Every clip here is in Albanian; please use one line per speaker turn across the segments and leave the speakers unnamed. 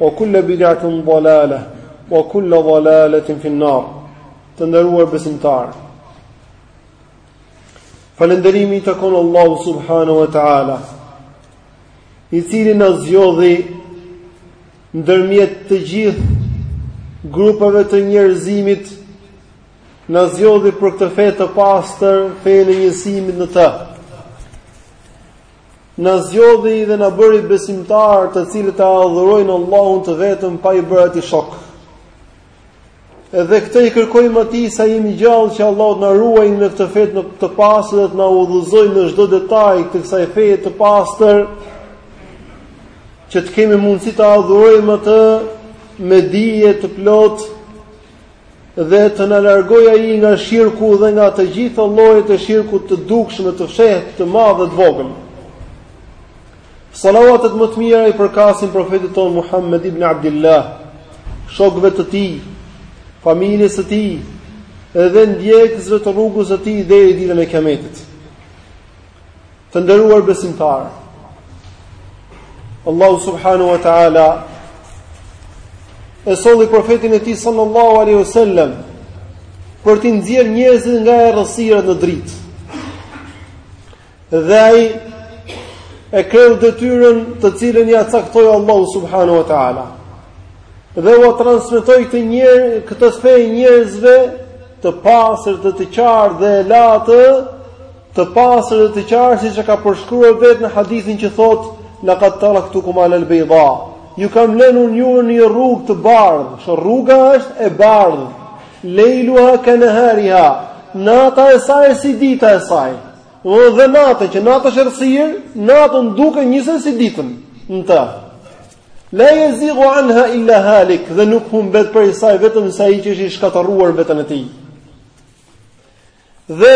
Wa kullu bidatin dalala wa kullu dalalatin fi an-nar. Të nderuar besimtarë. Falënderimi i takon Allahu subhanahu wa taala, i cili na zgjodhi ndërmjet të gjithë grupeve të njerëzimit na zgjodhi për këtë fe të pastër, fenë e njësimit në të. Na zgjodhi dhe na bëri besimtarë të cilët e adhurojnë Allahun të vetëm pa i bërë atij shok. Dhe këtë i kërkojmë atij sa jemi gjallë që Allahu të na ruajë në këtë fe të pastër dhe të na udhëzojë në çdo detaj të kësaj feje të pastër që të kemi mundësi ta adhurojmë atë me dije të plotë dhe të na largojë ai nga shirku dhe nga të gjitha llojet e shirkut të dukshme, të fshehtë, të madh dhe të vogël. Salavatet më të mira i përkasin profetit tonë Muhammed ibn Abdullah, shokëve të tij, familjes së tij, dhe ndjekësve të rrugës së tij deri ditën e Kiametit. Të nderuar besimtarë, Allahu subhanahu wa taala e solli profetin e tij sallallahu alaihi wasallam për t'i nxjerrë njerëzit nga errësira në dritë. Dhe ai e kreu detyrën të cilën ia caktoi Allahu subhanahu wa taala. Dhe ua transmetoi këtë njerë, këtë fe njerëzve të pastër dhe të qartë dhe e la të pastër dhe të qartë, siç e ka përshkruar vetë në hadithin që thotë, la kad taraktukum ala al-bejda. Ju kam lënë unë ju në një rrugë të bardhë, shë rruga është e bardhë, lejluha ka nahariha, nata e saj si dita e saj, dhe, dhe nata që nata është errësirë, natën duket njësoj si ditën në të. La yazigu anha illa halik, dhe nuk humbet prej saj vetëm se ai që e ka shkatërruar veten e tij. Dhe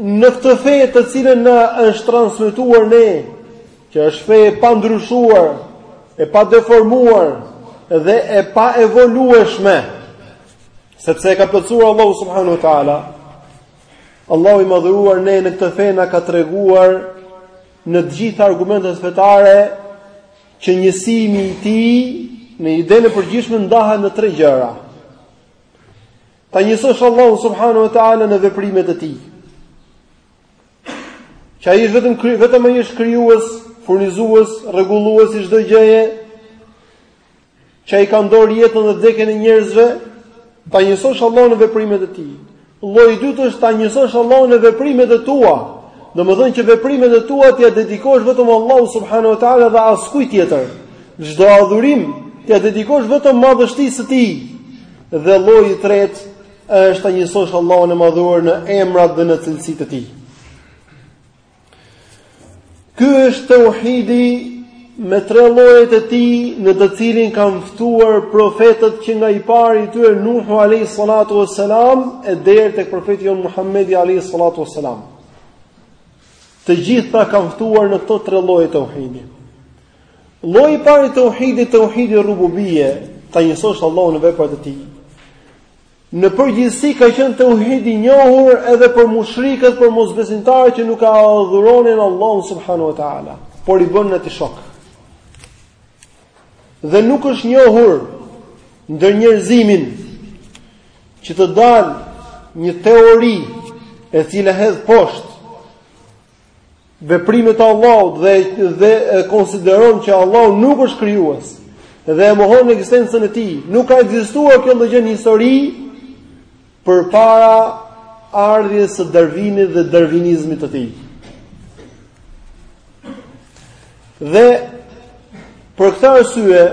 në këtë fe të cilën na është transmetuar ne, që është fe e pandryshuar, e padeformuar dhe e paevolueshme, sepse e ka plotësuar Allahu subhanahu wa taala. Allahu i madhëruar ne në këtë fe na ka treguar në të gjitha argumentet fetare që njësimi i tij në idenë e përgjithshme ndahet në tre gjëra. Ta njësosh Allahu subhanahu wa taala në veprimet e tij. Që ai është vetëm vetëm ai është krijues, furnizues, rregullues i çdo gjëje. që ai ka në dorë jetën dhe vdekjen e njerëzve, ta njësosh Allahun në veprimet e tij. Lloji i dytë është ta njësosh Allahun në veprimet e tua. Domethënë që veprimet e tua t'ia dedikosh vetëm Allahut subhanahu wa taala dhe askujt tjetër. Çdo adhurim t'ia dedikosh vetëm madhështisë së tij. Dhe lloji i tretë është ta njësosh Allahun e madhuar në emrat dhe në cilësitë e tij. Ky është teuhidi me tre llojet e tij në të cilin kanë ftuar profetët që nga i pari i tyre Nuhu alayhi salatu wassalam e deri tek profeti jonë Muhamedi alayhi salatu wassalam. Të gjithë kanë ftuar në këto tre lloje teuhidi. Lloji i parë i teuhidit, teuhidi rububije, ta njësosh Allahun në veprat e tij. Në përgjithësi ka qenë teuhid i njohur edhe për mushrikët, për mosbesimtarët që nuk e adhuronin Allahun subhanahu wa taala, por i bënin atij shok. Dhe nuk është njohur ndër njerëzimin që të dalë një teori e cila hedh poshtë veprimet e Allahut dhe dhe konsideron që Allahu nuk është krijues dhe e mohon ekzistencën e tij. Nuk ka ekzistuar kjo lloj gjë në histori përpara ardhjes së Darwinit dhe darvinizmit të tij. Dhe për këtë arsye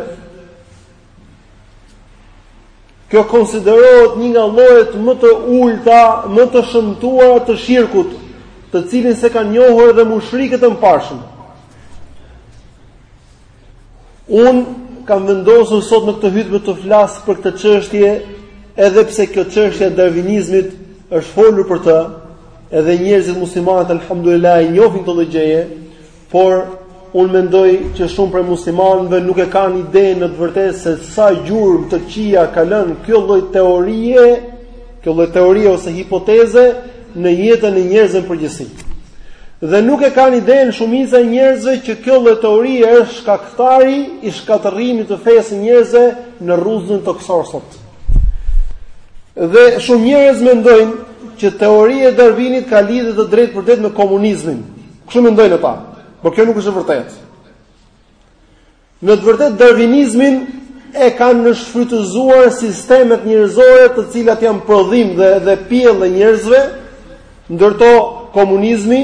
Kjo konsiderohet një nga llojet më të ulta, më të shëmtuara të shirkut, të cilin s'e kanë njohur edhe mushrikët e mëparshëm. Unë kam vendosur sot në këtë hutbë të flas për këtë çështje, edhe pse kjo çështje e darvinizmit është folur për të, edhe njerëzit muslimanë alhamdulillah i njohin këto lloj gjëje, Por unë mendoj që shumë prej muslimanëve nuk e kanë idenë në të vërtetë se sa gjurmë të këqija ka lënë kjo lloj teorie, kjo lloj teorie ose hipoteze në jetën e njerëzve në përgjithësi. Dhe nuk e kanë idenë shumica e njerëzve që kjo lloj teorie është shkaktari i shkatërrimit të fesë së njerëzve në rruzullin tokësor sot. Dhe shumë njerëz mendojnë që teoria e Darwinit ka lidhje të drejtpërdrejtë me komunizmin, Kështu mendojnë ata, por kjo nuk është e vërtetë. Në të vërtetë darvinizmin e kanë shfrytëzuar sistemet njerëzore të cilat janë prodhim dhe dhe pjellë e njerëzve, ndër to komunizmi,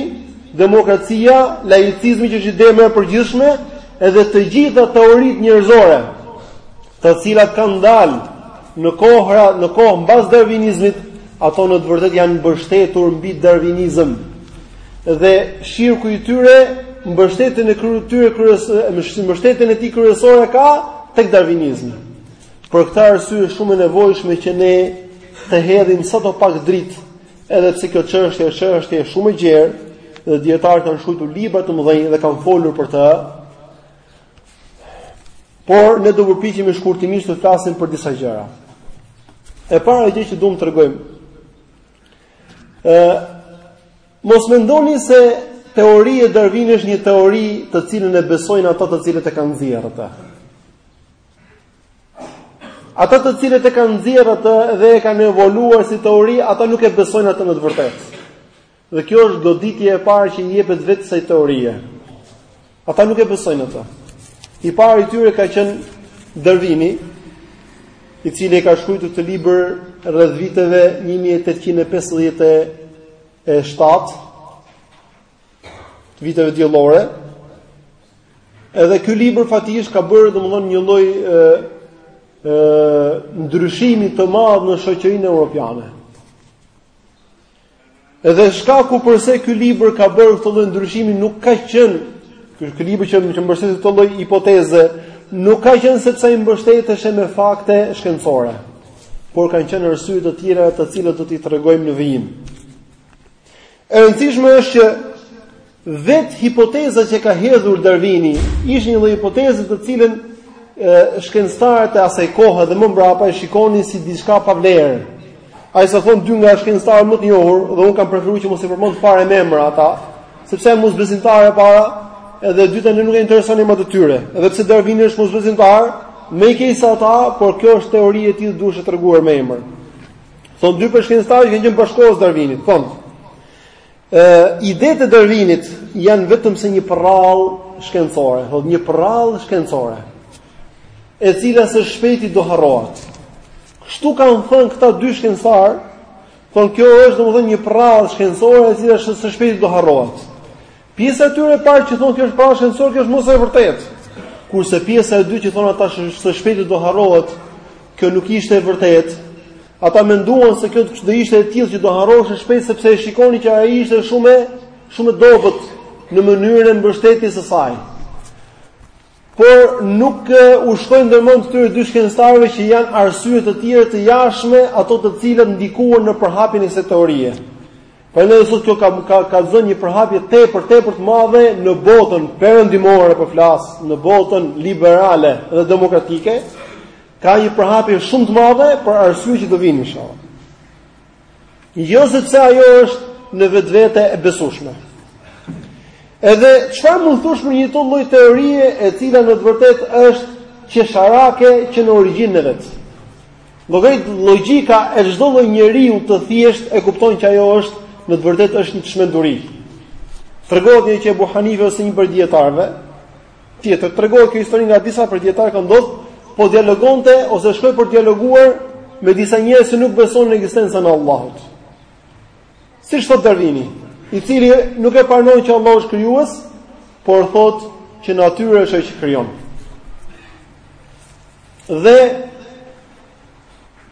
demokracia, laicizmi që është ide më e përgjithshme, edhe të gjitha teoritë njerëzore, të cilat kanë dalë në kohëra, në kohë mbas darvinizmit, ato në të vërtetë janë mbështetur mbi darvinizëm. Dhe shirku i tyre mbështetjen e tyre kryesore, mbështetjen e tij kryesore ka tek darvinizmi. Për këtë arsye është shumë e nevojshme që ne të hedhim sado pak dritë, edhe pse kjo çështje është çështje shumë e gjerë dhe dijetarët kanë shkruar libra të mëdhenj dhe kanë folur për të. Por ne do përpiqemi shkurtimisht të flasim për disa gjëra. E para gjë që duam të tregojmë. Ë mos mendoni se teoria e Darwin është një teori të cilën e besojnë ata të cilët e kanë nxjerrë atë. Ata të cilët e kanë nxjerrë atë dhe e kanë evoluar si teori, ata nuk e besojnë atë në të vërtetë. Dhe kjo është goditja e parë që i jepet vetë kësaj teorie. Ata nuk e besojnë atë. I pari i tyre ka qenë Darwini, i cili e ka shkruar këtë libër rreth viteve 1857 të viteve diellore. Edhe ky libër faktikisht ka bërë domethënë një lloj ë ë ndryshimi të madh në shoqërinë europiane. Dhe shkaku përse ky libër ka bërë këtë lloj ndryshimi nuk ka qenë ky ky libër që mbështet këtë lloj hipoteze, nuk ka qenë sepse ai mbështeteshe me fakte shkencore, por kanë qenë arsye të tjera të cilat do t'i tregojmë në vijim. E rëndësishme është që Vetë hipoteza që ka hedhur Darwini ishte një lloj hipoteze të cilën shkencëtarët e asaj kohe dhe më mbrapa e shikonin si diçka pa vlerë. Aq sa thon dy nga shkencëtarët më të njohur dhe un kam preferuar që mos i përmend fare me emra ata, sepse janë mosbesimtarë e para, edhe e dyta ne nuk na interesojnë emrat e tyre. Edhe pse Darwini është mosbesimtar, më i keq se ata, por kjo është teoria e tij duheshe treguar me emër. Thon dy shkencëtarë që kanë qenë bashkëkohës të Darwinit, thon Ë idetë e Darwinit janë vetëm se një përrallë shkencore, thotë një përrallë shkencore, e cila së shpejti do harrohet. Kështu kanë thënë këta dy shkencëtar, thonë kjo është domethënë një përrallë shkencore e cila së shpejti do harrohet. Pjesa e tyre e parë që thonë kjo është përrallë shkencore, kjo është më se e vërtetë. Kurse pjesa e dytë që thonë ata së shpejti do harrohet, kjo nuk ishte e vërtetë, Ata menduan se kjo do ishte e tillë që do harroshe shpejt sepse e shikoni që ai ishte shumë shumë e dobët në mënyrën e mbështetjes së saj. Por nuk u shkoi ndërmend këtyre dy shkencëtarëve që janë arsye të tjera të jashtme ato të cilat ndikuan në përhapjen e kësaj teorie. Prandaj sot kjo ka ka ka zënë një përhapje tepër tepër të madhe në botën perëndimore po flas, në botën liberale dhe demokratike, Ka një përhapje shumë të madhe për arsye që do vijnë inshallah. Jo sepse ajo është në vetvete e besueshme. Edhe çfarë mund të thosh për një tjetër lloj teorie e cila në të vërtetë është qesharake që në origjinën e vet. Logjik logjika e çdo lloj njeriu të thjeshtë e kupton që ajo është në të vërtetë është një çmenduri. Tregohet një që Abu Hanife ose një prej dietarëve Tjetër, tregohet kjo histori nga disa prej dietarëve ka ndodhur, po dialogonte ose shkoi për të dialoguar me disa njerëz që nuk besonin në ekzistencën e Allahut. Siç thotë Darwini, i cili nuk e pranon që Allahu është krijues, por thotë që natyra është ajo që krijon. Dhe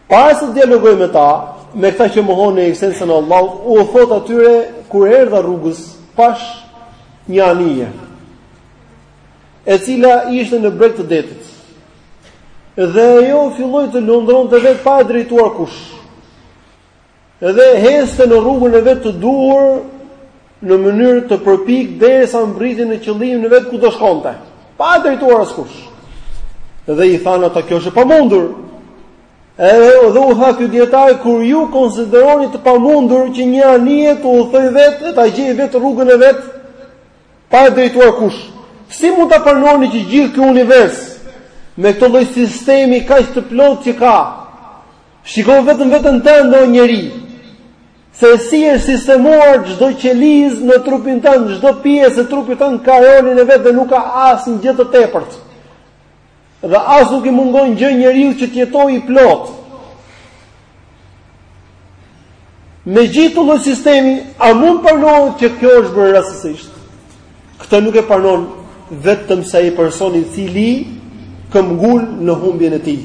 Para se të dialogojë me ta, me këta që mohonin ekzistencën e Allahut, u thotë atyre kur erdha rrugës, pashë një anije, e cila ishte në breg të detit. Dhe ajo filloi të lundronte vetë pa e drejtuar kush. Dhe ecte në rrugën e vet të duhur në mënyrë të përpiktë derisa mbërriti në qëllimin e vet ku do shkonte. Pa e drejtuar askush. Dhe i thanë ata kjo është e pamundur. Edhe u tha ky dietar kur ju konsideroni të pamundur që një anije të udhëtojë vetë e ta gjejë vetë rrugën e vet pa e drejtuar kush. Si mund ta pranoni që gjithë ky univers me këtë lloj sistemi kaq të plotë që ka, Shiko vetëm veten tënde o njeri, se si është sistemuar çdo qelizë në trupin tënd, çdo pjesë e trupit tënd ka rolin e vet dhe nuk ka asnjë gjë të tepërt. Dhe as nuk i mungon gjë njeriu që të jetojë i plotë. Me gjithë këtë lloj sistemi, a mund pranohet që kjo është bërë rastësisht? Këtë nuk e pranon vetëm se ai personi i cili këmbëngul në humbjen e tij.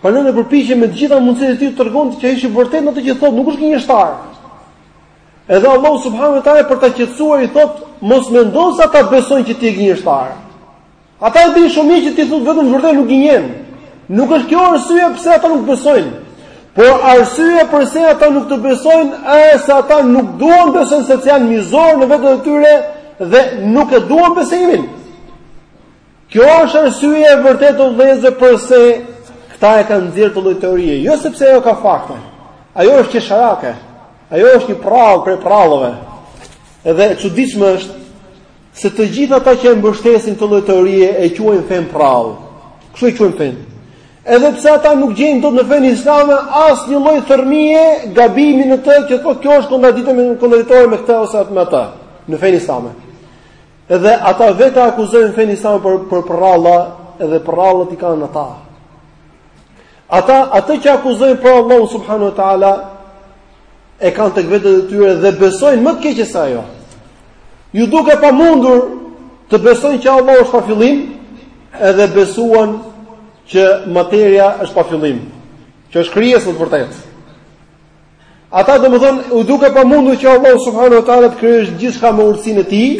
Prandaj përpiqej me të gjitha mundësitë e tij të tregonte që ai është i vërtetë në atë që thotë, nuk është gënjeshtar. Edhe Allahu subhanahu wa taala për ta qetësuar i thotë, mos mendo se ata besojnë që ti je gënjeshtar. Ata e dinë shumë mirë që ti thua vetëm të vërtetën nuk gënjen. Nuk është kjo arsyeja përse ata nuk besojnë. Por arsyeja pse ata nuk të besojnë është se ata nuk duan besojnë se janë mizorë në vetet e tyre dhe nuk e duan besimin. Kjo është arsyeja e vërtetë o vëllezër përse këta e kanë nxjerrë këtë lloj teorie, jo sepse ajo ka fakte. Ajo është qesharake. Ajo është një përrallë prej përrallave. Edhe e çuditshme është se të gjithë ata që e mbështesin këtë lloj teorie e quajnë fenë përrallë. Kështu e quajnë fenë. Edhe pse ata nuk gjejnë dot në fenë islame asnjë lloj thërrmie gabimi në të që thotë kjo është kontradiktë me kontradiktore me këtë ose atë me atë në fenë islame. Edhe ata vetë akuzojnë fenë islame për për përralla, edhe përrallat i kanë ata. Ata atë që akuzojnë për Allahu subhanahu wa taala e kanë tek vetet e tyre dhe besojnë më të keqe se ajo. Iu duk e pamundur të besojnë që Allahu është pa fillim, edhe besuan që materia është pa fillim, që është krijesë në të vërtetë. Ata domethënë, u duk e pamundur që Allahu subhanahu wa taala të krijojë gjithçka me urtësinë e tij,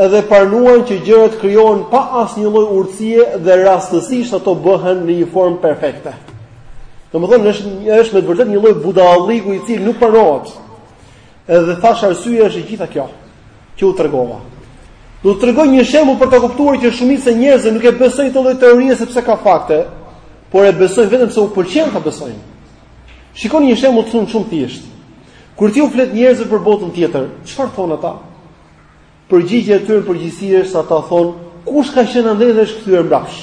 edhe pranuan që gjërët krijohen pa asnjë lloj urtësie dhe rastësisht ato bëhen në një formë perfekte. Domethënë, është, është me të vërtetë një lloj budallallëku i cili nuk pranohet, edhe thashë arsyeja është e gjitha kjo, që u tregova. Do të tregoj një shembull për të kuptuar që shumica e njerëzve nuk e besojnë këtë lloj teorie sepse ka fakte, por e besojnë vetëm se u pëlqen ta besojnë. Shikoni një shembull shumë shumë të thjeshtë. Kur ti u flet njerëzve për botën tjetër, çfarë thonë ata? Përgjigja e tyre përgjithësisht është se ata thonë, kush ka qenë andej dhe është kthyer mbrapsh?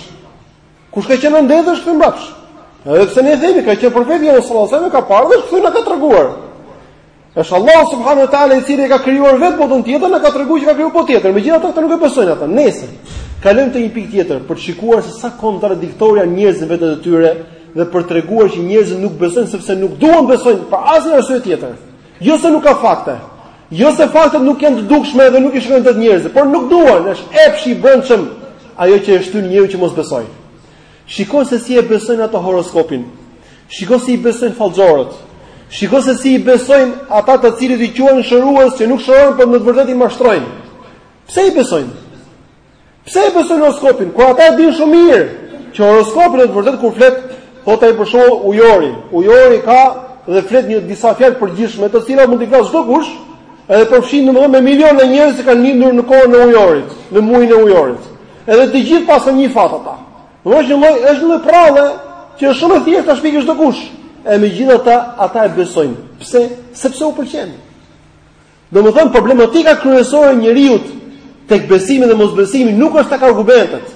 Kush ka qenë andej dhe është kthyer mbrapsh? Edhe pse ne themi ka qenë profeti alejhi salatu wa selam ka parë dhe është kthyer na ka treguar. Është Allahu subhanahu wa taala i cili e ka krijuar vetë botën tjetër, na ka treguar që ka krijuar botën tjetër. Megjithatë ata nuk e besojnë atë. Nëse kalojmë te një pikë tjetër për të shikuar se sa kontradiktorë janë njerëzit me veten e tyre dhe për treguar që njerëzit nuk besojnë sepse nuk duan besojnë për asnjë arsye tjetër. Jo se nuk ka fakte. Jo se faktet nuk janë të dukshme dhe nuk i shikojnë dot njerëzit, por nuk duan, është epshi i brendshëm ajo që e shtyn njeriun që mos besojë. Shiko se si e besojnë ata horoskopin. Shiko si i besojnë fallxhorët. Shiko se si i besojnë ata të cilët i quajnë shërues që nuk shërojnë, por në të vërtetë i mashtrojnë. Pse i besojnë? Pse e besojnë horoskopin? Kur ata e dinë shumë mirë që horoskopi në të vërtetë kur flet, thotë ai për shembull ujori. Ujori ka dhe flet një disa fjalë të përgjithshme, të cilat mund t'i flasë çdokush, edhe përfshin domethënë me miliona njerëz që kanë lindur në kohën e ujorit, në muajin e ujorit. Edhe të gjithë paskan një fat ata. Një lloj është një lloj përralle që është shumë e thjeshtë ta shpikë çdokush. E megjithatë ata e besojnë. Pse? Sepse u pëlqen. Domethënë problematika kryesore e njeriut tek besimi dhe mosbesimi nuk është tek argumentet.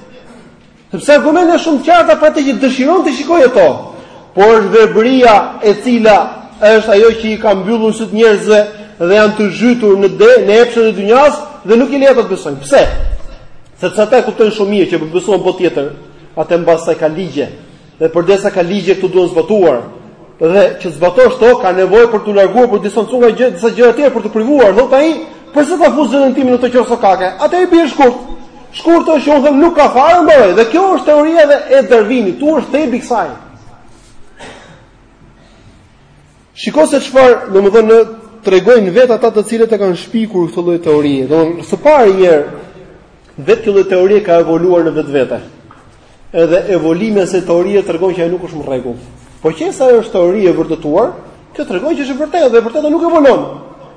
Sepse argumentet janë shumë të qarta për atë që dëshiron t'i shikojë ato. por është verbëria e cila është ajo që i ka mbyllur sytë njerëzve dhe janë të zhytur në de, në epshet e dynjas dhe nuk i le ata të besojnë. Pse? Sepse ata e kuptojnë shumë mirë që po besuan botën tjetër, atë, mbas saj ka ligje. Dhe përderisa ka ligje këtu duhen zbatuar. Dhe që zbatosh këto ka nevojë për t'u larguar, për t'u distancuar gjë, disa gjëra të tjera për t'u privuar, thotë ai, Përse ta fus veten time në këto qorrsokake? Ata i bien shkurt. Shkurt është që unë them nuk ka fare mbaroj. Dhe kjo është teoria edhe e Darwinit, këtu është thelbi i kësaj. Shiko se çfarë, domethënë na tregojnë vetë ata të cilët e kanë shpikur këtë lloj teorie. Domethënë, së pari një herë vetë kjo lloj teorie ka evoluar në vetvete. Edhe evolimi i kësaj teorie tregon që ajo nuk është në rregull. Po qe se është teori e vërtetuar, kjo tregon që është e vërtetë dhe e vërteta nuk evolon.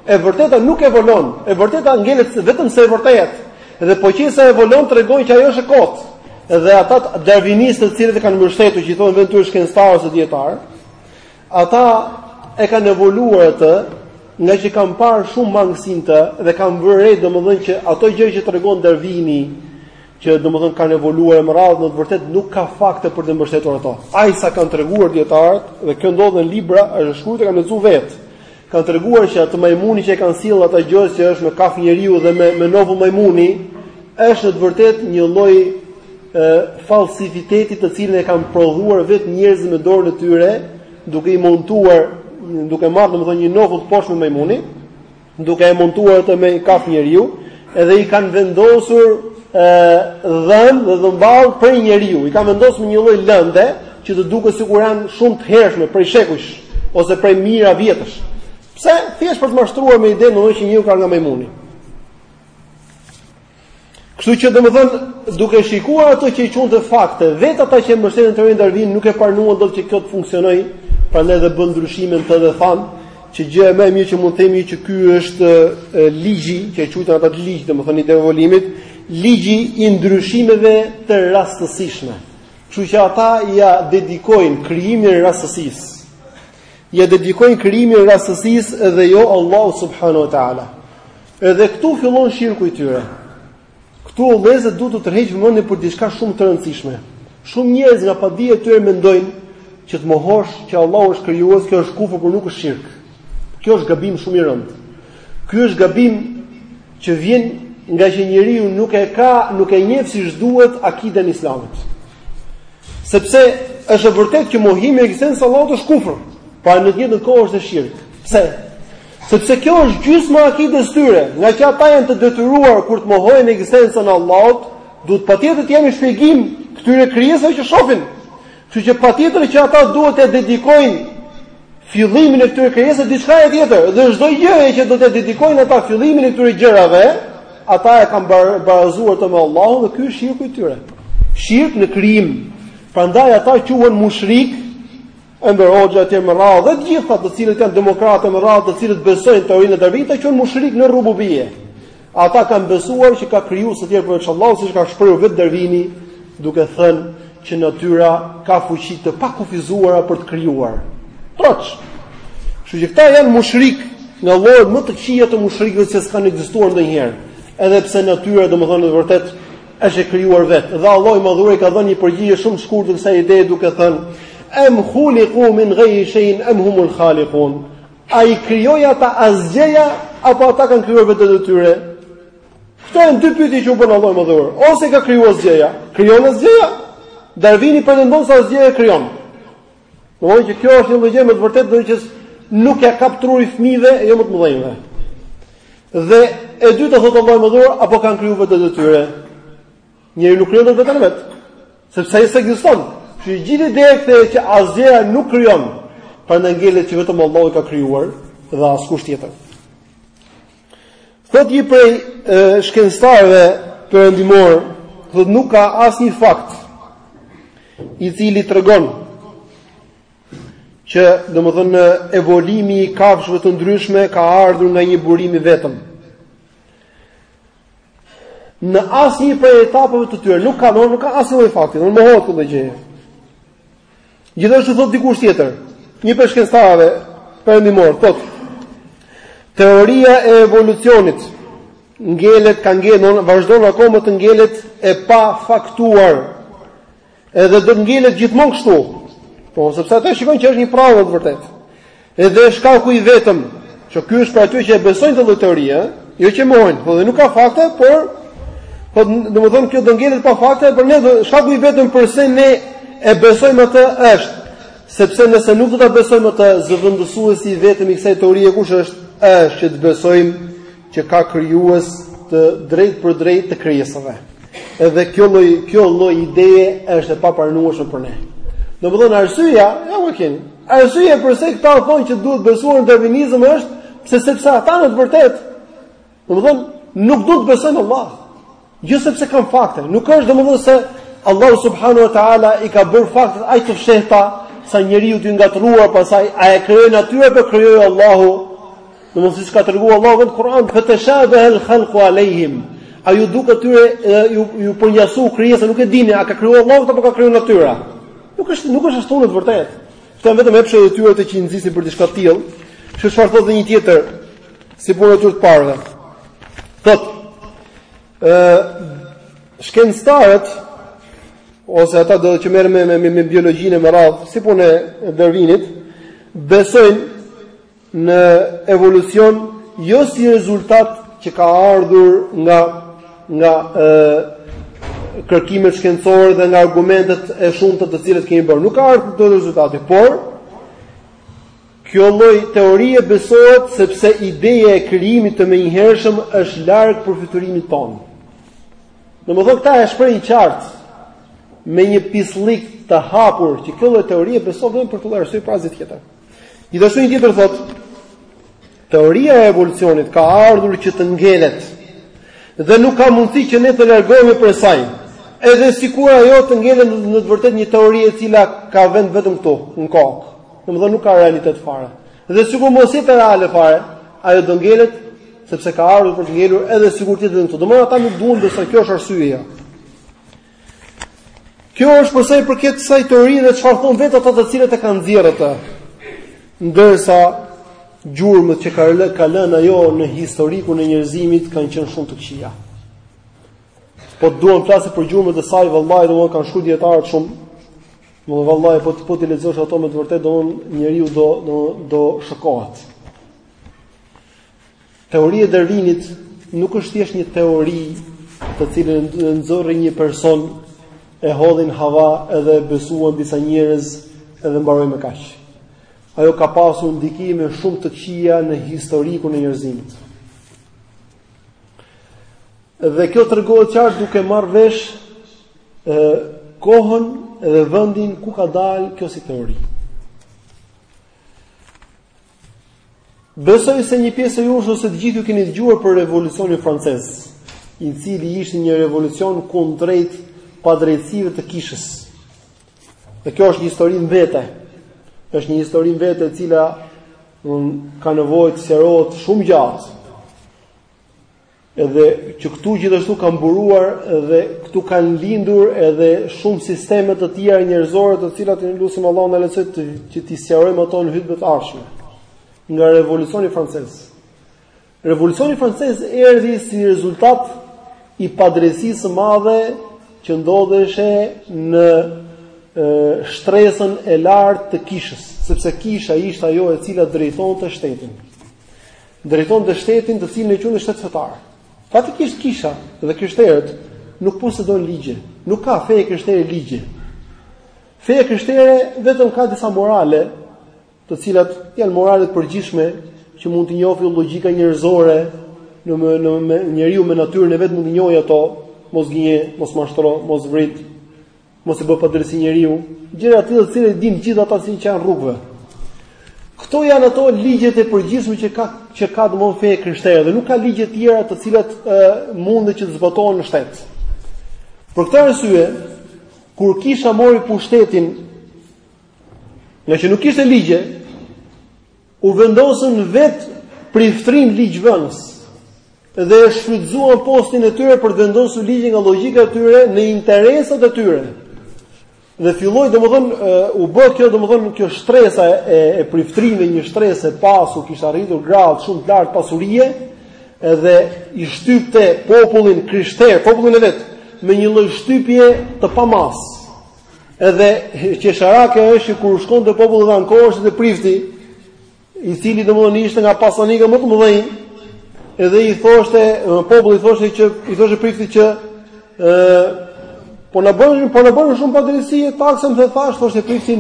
E vërteta nuk evolon. E vërteta ngelet vetëm se e vërtetë. Dhe po qe se evolon tregon që ajo është e kotë. Dhe ata darvinistët të cilët e kanë mbështetur që i thonë vetes së tyre shkencëtarë ose dijetarë, ata e kanë evoluar atë ngaqë kanë parë shumë mangësi në të dhe kanë vënë re domethënë që ato gjëra që tregon Darwini që domethënë kanë evoluar me radhë, në të vërtetë nuk ka fakte për t'i mbështetur ato. Aq sa kanë treguar dijetarët dhe kjo ndodhet në libra, është e shkruar, e kam lexuar vetë. Kanë treguar që atë majmuni që e kanë sjellë ata gjoja që është me kafkë njeriu dhe me me nofull majmuni, është në të vërtetë një lloj ë falsifiteti të cilin e kanë prodhuar vetë njerëzit me dorën e tyre, duke i montuar, duke marrë domethënë një nofull të poshtme majmuni, duke e montuar atë me kafkë njeriu, edhe i kanë vendosur dhëmbë dhe dhëmballë prej njeriu. I kanë vendosur me një lloj lënde që të duket sikur janë shumë të hershme prej shekujsh ose prej mijëra vjetësh. Pse? Thjesht për të mashtruar me idenë domethënë që njeriu ka ardhur nga majmuni. Kështu që domethënë, duke shikuar ato që i quante fakte, vetë ata që mbështetën teorinë e Darwinit nuk e pranuan dot që kjo të funksionojë, prandaj dhe bënë ndryshime në të dhe thanë që gjëja më e mirë që mund të themi që ky është e, ligji që e quajtën ata të ligj, domethënë i evolimit, ligji i ndryshimeve të rastësishme. Kështu që ata ia dedikojnë krijimin rastësisë. Ia dedikojnë krijimin rastësisë dhe jo Allahut subhanahu wa taala. Edhe këtu fillon shirku i tyre. Këtu o vëllezër duhet të tërheq vëmendjen për diçka shumë të rëndësishme. Shumë njerëz nga padija e tyre mendojnë që të mohosh që Allahu është krijues, kjo është kufër, por nuk është shirk. Kjo është gabim shumë i rëndë. Ky është gabim që vjen ngaqë njeriu nuk e ka, nuk e njeh siç duhet akiden e islamit. Sepse është e vërtetë që mohimi i ekzistencës së Allahut është kufër, por në të njëjtën kohë është shirk. Pse? Sepse kjo është gjysma e akides së tyre, nga që ata janë të detyruar kur të mohojnë ekzistencën e Allahut, duhet patjetër t'i japin shpjegim këtyre krijesave që shohin. Kështu që patjetër që ata duhet t'ia dedikojnë fillimin e këtyre krijesave diçkaje tjetër, dhe çdo gjë që do t'ia dedikojnë ata fillimin e këtyre gjërave, ata e kanë barazuar atë me Allahun dhe ky është shirku i tyre. Shirk në krijim. Prandaj ata quhen mushrik, Enver Hoxha etj me radhë, dhe të gjithë ata të cilët janë demokratë me radhë, të cilët besojnë teorinë e Darwinit, ata quhen mushrik në rububie. Ata kanë besuar që ka krijues të tjerë përveç Allahut, siç e ka shprehur vetë Darwini, duke thënë që natyra ka fuqi të pakufizuara për të krijuar. Troç. Kështu që këta janë mushrik nga llojet më të këqija të mushrikëve që s'kanë ekzistuar ndonjëherë. Edhe pse natyra domethënë në vërtetë është e krijuar vetë. Dhe Allahu i Madhëruar i ka dhënë një përgjigje shumë të shkurtër kësaj ideje duke thënë: "Am khuliqu min ghayri shay'in am humul khaliqun?" A i krijoi ata asgjëja apo ata kanë krijuar veten e tyre? Këto janë dy pyetje që u bën Allahu i Madhëruar. Ose i ka krijuar asgjëja, krijon asgjëja. Darvini pretendon se asgjëja e krijon. Domethënë që kjo është një lloj gjë me të vërtetë domethënë që nuk ia kap truri fëmijëve e jo më të mëdhenjve. Dhe e dyta thotë Allahu i Madhëruar apo kanë krijuar veten e tyre. Njeriu nuk krijon dot veten vetë, sepse ai s'ekziston. Që gjithë ideja kthehet që asgjëja nuk krijon, prandaj ngelet që vetëm Allahu ka krijuar dhe askush tjetër. Thotë një prej shkencëtarëve perëndimor, thotë nuk ka asnjë fakt i cili tregon që domethënë evoluimi i kafshëve të ndryshme ka ardhur nga një burim i vetëm. Në asnjë prej etapave të tyre nuk ka nuk ka asnjë lloj fakti, nuk mohohet kjo lloj gjëje. Gjithashtu thotë dikush tjetër, një prej shkencëtarëve perëndimor, thotë Teoria e evolucionit ngelet, ka ngelur, vazhdon akoma të ngelet e pa faktuar. Edhe do të ngelet gjithmonë kështu. Po, sepse ata shikojnë që është një prallë në të vërtetë. Edhe shkaku i vetëm që ky është për ata që e besojnë këtë lloj teorie, ëh, jo që e mohojnë, po dhe nuk ka fakte, por domethënë kjo do ngelet pa fakte, por ne shkaku i vetëm përse ne e besojmë atë është sepse nëse nuk do ta besojmë atë zëvendësuesi i vetëm i kësaj teorie kush është? Është që të besojmë që ka krijues të drejtpërdrejtë të krijesave. Edhe kjo lloj kjo lloj ideje është e papranueshme për ne. Domethënë arsyeja, ja ku e keni. Arsyeja përse këta thonë që duhet besuar në darvinizëm është pse sepse ata në të vërtetë domethënë nuk duan të besojnë në Allah. Jo sepse kanë fakte, nuk është domethënë se Allahu subhanahu wa taala i ka bërë faktet aq të fshehta sa njeriu të jetë ngatërruar, pastaj a e krijoi natyra apo krijoi Allahu? Domethënë siç ka treguar Allahu në Kur'an, "Fa tashabaha al-khalqu alayhim." A ju duk atyre ju ju përngjasu krijesa nuk e dinë, a ka krijuar Allahu apo ka krijuar natyra? Nuk është nuk është ashtu në të vërtetë. Këto vetëm epshet e tyre që i nxisin për diçka të tillë. Kështu çfarë thotë një tjetër si puna e atyre të parëve. Thotë Ë shkencëtarët ose ata domethënë që merren me me, me, me biologjinë e me radhë, si puna e Darwinit, besojnë në evolucion jo si rezultat që ka ardhur nga nga ë kërkimet shkencore dhe nga argumentet e shumta të cilat kemi bërë. Nuk ka ardhur ky rezultat, por Kjo lloj teorie besohet sepse ideja e krijimit të menjëhershëm është larg përfytyrimit tonë. Domethënë këta e shprehin qartë me një pisllik të hapur që kjo lloj teorie besohet vetëm për këtë arsye pa asgjë tjetër. Gjithashtu një tjetër thotë teoria e evolucionit ka ardhur që të ngelet dhe nuk ka mundësi që ne të largohemi prej saj. Edhe sikur ajo të ngelet në të vërtetë një teori e cila ka vend vetëm këtu, në kokë. Domethënë nuk ka realitet fare. Dhe sikur mos jetë reale fare, ajo do ngelet sepse ka ardhur për të ngelur edhe sikur ti të ndonjë. Domethënë ata nuk duan se kjo është arsyeja. Kjo është përsa i përket kësaj teorie dhe çfarë thon vetë ata të cilët e kanë nxjerrë atë. Ndërsa gjurmët që ka lënë ka lënë ajo në historikun e njerëzimit kanë qenë shumë të këqija. Po duam të flasim për gjurmët e saj, vallahi domethënë kanë shkruar dijetarët shumë Domthonë vallahi po të po t'i lexosh ato me të vërtetë domthon njeriu do do do shokohet. Teoria e Darwinit nuk është thjesht një teori të cilën e nxorri një person e hodhi në hava edhe e besuan disa njerëz edhe mbaroi me kaq. Ajo ka pasur ndikime shumë të këqija në historikun e njerëzimit. Dhe kjo tregohet qartë duke marrë vesh ë, kohën dhe vendin ku ka dalë kjo si teori. Besoj se një pjesë e juaj ose të gjithë ju keni dëgjuar për revolucionin francez, i cili ishte një revolucion kundrejt padrejtësive të kishës. Dhe kjo është një histori në vete. Është një histori në vete e cila un ka nevojë të sqarohet shumë gjatë. Edhe që këtu gjithashtu kanë buruar dhe këtu kanë lindur edhe shumë sisteme të tjera njerëzore të cilat e lusim Allahun na lehtësojë që t'i sqarojmë ato në hutbet e ardhshme nga revolucioni francez. Revolucioni francez erdhi si rezultat i padrejtësisë së madhe që ndodheshe në shtresën e lartë të kishës, sepse kisha ishte ajo e cila drejtonte shtetin. Drejtonte shtetin të cilin e quante shtet fetar. Faktikisht kisha dhe krishterët nuk posedon ligje, nuk ka feja e krishtere ligje. Feja e krishtere vetëm ka disa morale të cilat janë morale të përgjithshme që mund t'i njohë logjika njerëzore në me, në me, njeriu me natyrën e vet mund t'i njohë ato, mos gënje, mos mashtro, mos vrit, mos i bëj padrejtësi njeriut, gjëra të tilla të cilat i dinë gjithë ata që janë rrugëve. Këto janë ato ligjet e përgjithshme që ka që ka domethënë feja e krishtere dhe nuk ka ligje të tjera të cilat e, mundet që të zbatohen në shtet. Për këtë arsye, kur kisha mori pushtetin Ngaqë nuk kishte ligje, u vendosën vetë priftërinjtë ligjvënës dhe shfrytëzuan postin e tyre për të vendosur ligje nga logjika e tyre në interesat e tyre. Dhe filloi domethënë u bë kjo domethënë kjo shtresa e e priftërinjve një shtresë e pasur kishte arritur gradë shumë të lartë pasurie edhe i shtypte popullin krishter, popullin e vet me një lloj shtypjeje të pamasë. Edhe qesharake është kur shkonte populli dhe ankoheshte te prifti, i cili domethënë ishte nga pasanikët më të mëdhenj, edhe i thoshte populli i thoshte që i thoshte prifti që ë po na bën po na bëhen shumë padrejtësi e taksa të mëdha u thoshte prifti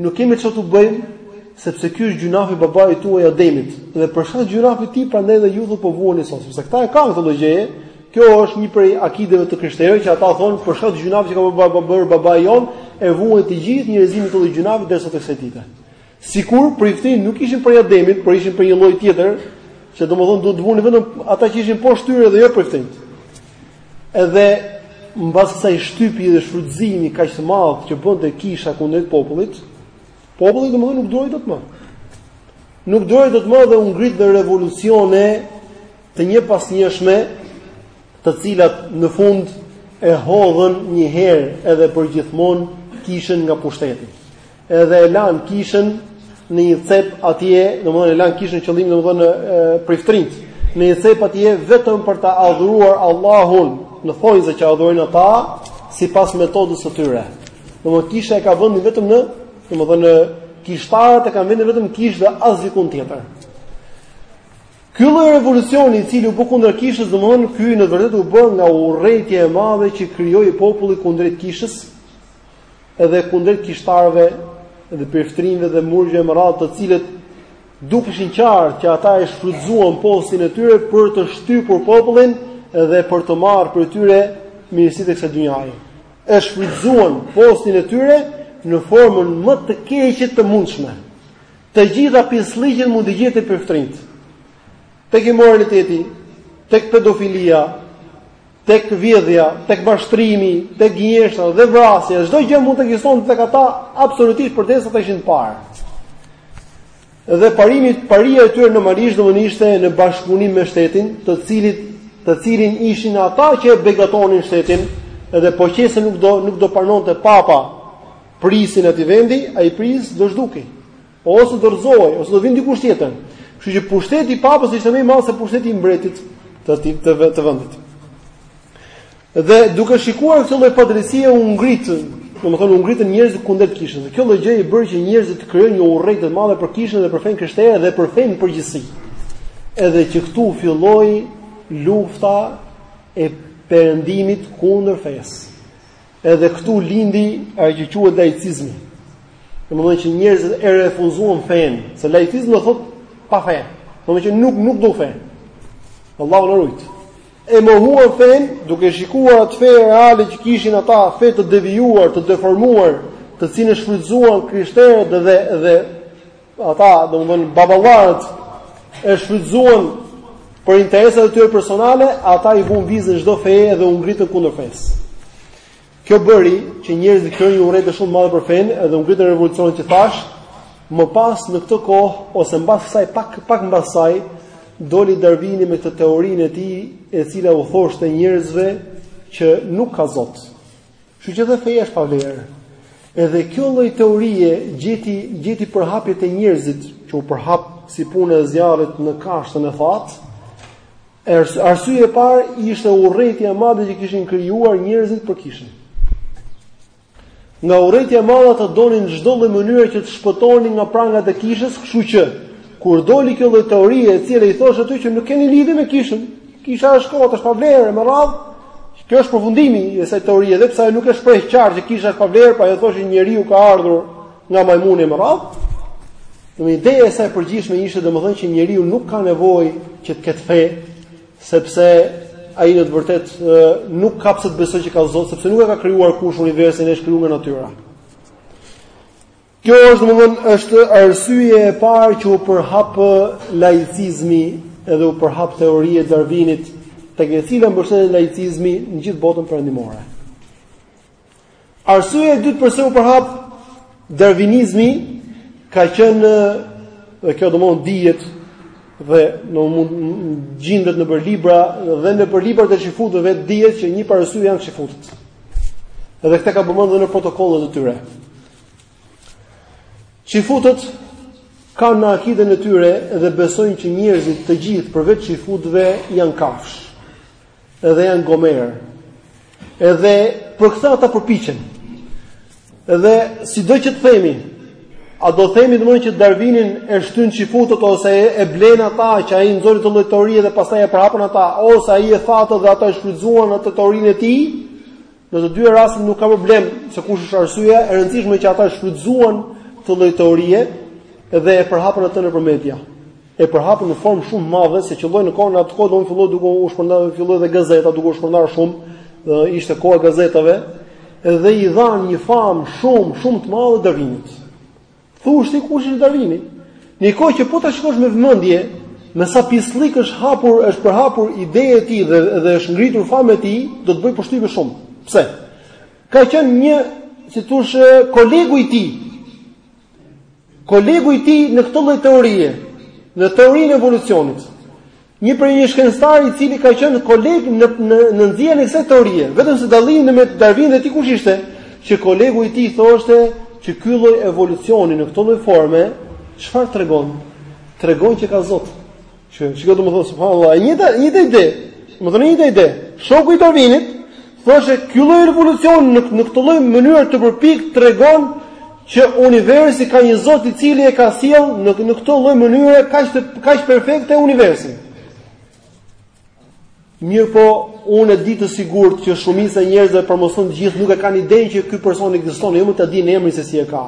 nuk kemi çfarë t'ju bëjmë sepse ky është gjynafi i babait tuaj Ademit dhe për shkak të gjynafit të tij prandaj dhe ju do po vuani sot sepse këta e kanë këtë logjikë Kjo është një prej akideve të krishterëve që ata thonë për shkak të gjynafit që ka bërë baba, bërë babai jonë, e vuan i gjithë njerëzimi këtë gjynaf deri sot e kësaj dite. Sikur priftërinjtë nuk ishin prej Ademit, por ishin prej një lloji tjetër, që domethënë duhet të vuanin vetëm ata që ishin poshtë tyre dhe jo priftërinjtë. Edhe mbas kësaj shtypje dhe shfrytëzimi kaq të madh që bënte kisha kundër popullit, populli domethënë nuk duroi dot më. Nuk duroi dot më dhe u ngrit në revolucione të njëpasnjëshme, të cilat në fund e hodhën një herë edhe përgjithmonë kishën nga pushteti. Edhe e lanë kishën në një cep atje, domethënë e lanë kishën qëllimi domethënë priftërinjtë. Në një cep atje vetëm për ta adhuruar Allahun, në thonjëza që adhurojnë ata sipas metodës së tyre. Domethënë kisha e ka vendin vetëm në, domethënë kishtarët e kanë vendin vetëm në kishë dhe asgjëkund tjetër. Ky lloj revolucioni i cili u bë kundër kishës, domthonë ky në të vërtetë u bë nga urrejtja e madhe që krijoi populli kundrejt kishës dhe kundrejt kishtarëve dhe priftërinjve dhe murgjve e me radhë të cilët dukeshin qartë që ata e shfrytëzuan postin e tyre për të shtypur popullin dhe për të marrë për tyre mirësitë e kësaj dynjaje. E shfrytëzuan postin e tyre në formën më të keqe të mundshme. Të gjitha pisllëqet mund t'i gjeje te priftërinjtë. Tek imoraliteti, tek pedofilia, tek vjedhja, tek mashtrimi, tek gënjeshtra dhe vrasja, çdo gjë mund të ekzistonte tek ata absolutisht përderisa ata ishin të parë. Dhe pari, paria e tyre normalisht do të ishte në bashkëpunim me shtetin, të cilit të cilin ishin ata që e begatonin shtetin, edhe po qe se nuk do nuk do pranonte papa Prijësin e atij vendi, ai prijës do zhdukej. Ose do rrëzohej, ose do vinte dikush tjetër. Kështu që pushteti i papës ishte më i madh se pushteti i mbretit të të, të, të vendit. Dhe duke shikuar këtë lloj padrejtësie u ngrit, domethënë u ngritën njerëzit kundër kishës. Kjo lloj gjëje bëri që njerëzit të krijojnë një urrejtje të madh për kishën dhe për fenë e krishterë dhe për fenë në përgjithësi. Edhe që këtu filloi lufta e perëndimit kundër fesë. Edhe këtu lindi ajo që quhet laicizmi. Domethënë që njerëzit e refuzuan fenë, se laicizmi do thotë pa fe. Domethënë që nuk nuk do fenë. Allahu na rujt. E mohuan fenë duke shikuar atë fe reale që kishin ata, fe të devijuar, të deformuar, të cilën shfrytëzuan krishterët dhe dhe Ata, domethënë, baballarët e shfrytëzuan për interesat e tyre personale, ata i vunë vizën çdo feje dhe u ngritën kundër fesë. Kjo bëri që njerëzit të kenë një urrejtje shumë të madhe për fenë dhe u ngritën në revolucionin që thashë, më pas në këtë kohë ose mbas saj pak pak mbas saj doli Darvini me këtë teorinë e tij, e cila u thoshte njerëzve që nuk ka Zot. Kështu që dhe feja është pa vlerë. Edhe kjo lloj teorie gjeti gjeti përhapje te njerëzit që u përhap si puna e zjarrit në kashtën e thatë. Arsyeja e parë ishte urrejtja e madhe që kishin krijuar njerëzit për kishën. Nga urrejtja e madhe ata donin çdo lloj mënyre që të shpëtonin nga prangat e kishës, kështu që kur doli kjo lloj teorie e cila i thoshte atyre që nuk keni lidhje me kishën, Kisha është kot, është pa vlerë e me radhë. Kjo është përfundimi i kësaj teorie, edhe pse ajo nuk e shpreh qartë që kisha është pa vlerë, po ajo thoshte njeriu ka ardhur nga majmuni e me radhë. Ideja e saj e përgjithshme ishte domethënë që njeriu nuk ka nevojë që të ketë fe, sepse ai në të vërtetë nuk ka pse të besojë që ka Zot, sepse nuk e ka krijuar kush universin e është krijuar nga natyra. Kjo është domethënë është arsye e parë që u përhap laicizmi edhe u përhap teoria e Darwinit tek e cila mbështetet laicizmi në gjithë botën perëndimore. Arsyeja e dytë përse u përhap darwinizmi ka qenë dhe kjo domethënë dihet dhe në mund gjindet nëpër libra dhe nëpër librat e çifutëve dihet që një prej arsyeve janë çifutët. Edhe këtë e kanë përmend dhe në protokollet të tyre. Çifutët kanë në akiden e tyre dhe besojnë që njerëzit të gjithë përveç çifutëve janë kafshë. Edhe janë gomerë. Edhe për këtë ata përpiqen. Edhe sido që të themi, a do themi domethënë që Darwinin e shtynë çifutët ose e blenë ata që ai nxori këtë lloj teorie dhe pastaj e përhapën ata ose ai e tha atë dhe ata e shfrytëzuan atë teorinë e tij? Në të dyja rastet nuk ka problem se kush është arsyeja, e rëndësishme që ata shfrytëzuan këtë lloj teorie dhe e përhapën atë nëpër media. E përhapën në formë shumë madhe se qëlloi në kohën atë kohë domethënë filloi duke u shpërndar filloi dhe gazeta duke u shpërndar shumë, dhe ishte koha gazetave dhe i dhanë një famë shumë shumë të madhe Darwinit. Thuash ti kush është Darwini? Në kohë që po ta shikosh me vëmendje, me sa pisllik është hapur, është përhapur ideja e tij dhe dhe është ngritur fama e tij, do të bëjë përshtypje shumë. Pse? Ka qenë një, si t'thuash, kolegu i tij. Kolegu i tij në këtë lloj teorie, në teorinë e evolucionit. Një prej një shkencëtar i cili ka qenë koleg në në në nxjerrjen e kësaj teorie, vetëm se dallimi në mes Darwinit dhe tij kush ishte, që kolegu i tij thoshte që ky lloj evolucioni në këtë lloj forme çfarë tregon? Tregon që ka Zot. Shiko domethënë subhanallah, e njëjta e njëjta ide. Domethënë e njëjta ide. Shoku i Darwinit Thoshte, ky lloj evolucioni në në këtë lloj mënyrë të përpiktë tregon që universi ka një Zot i cili e ka sjell në në këtë lloj mënyre kaq kaq perfekte universin. Mirëpo, unë e di të sigurt që shumica e njerëzve për mos thënë të gjithë nuk e kanë idenë që ky person ekziston, jo më ta dinë emrin se si e ka.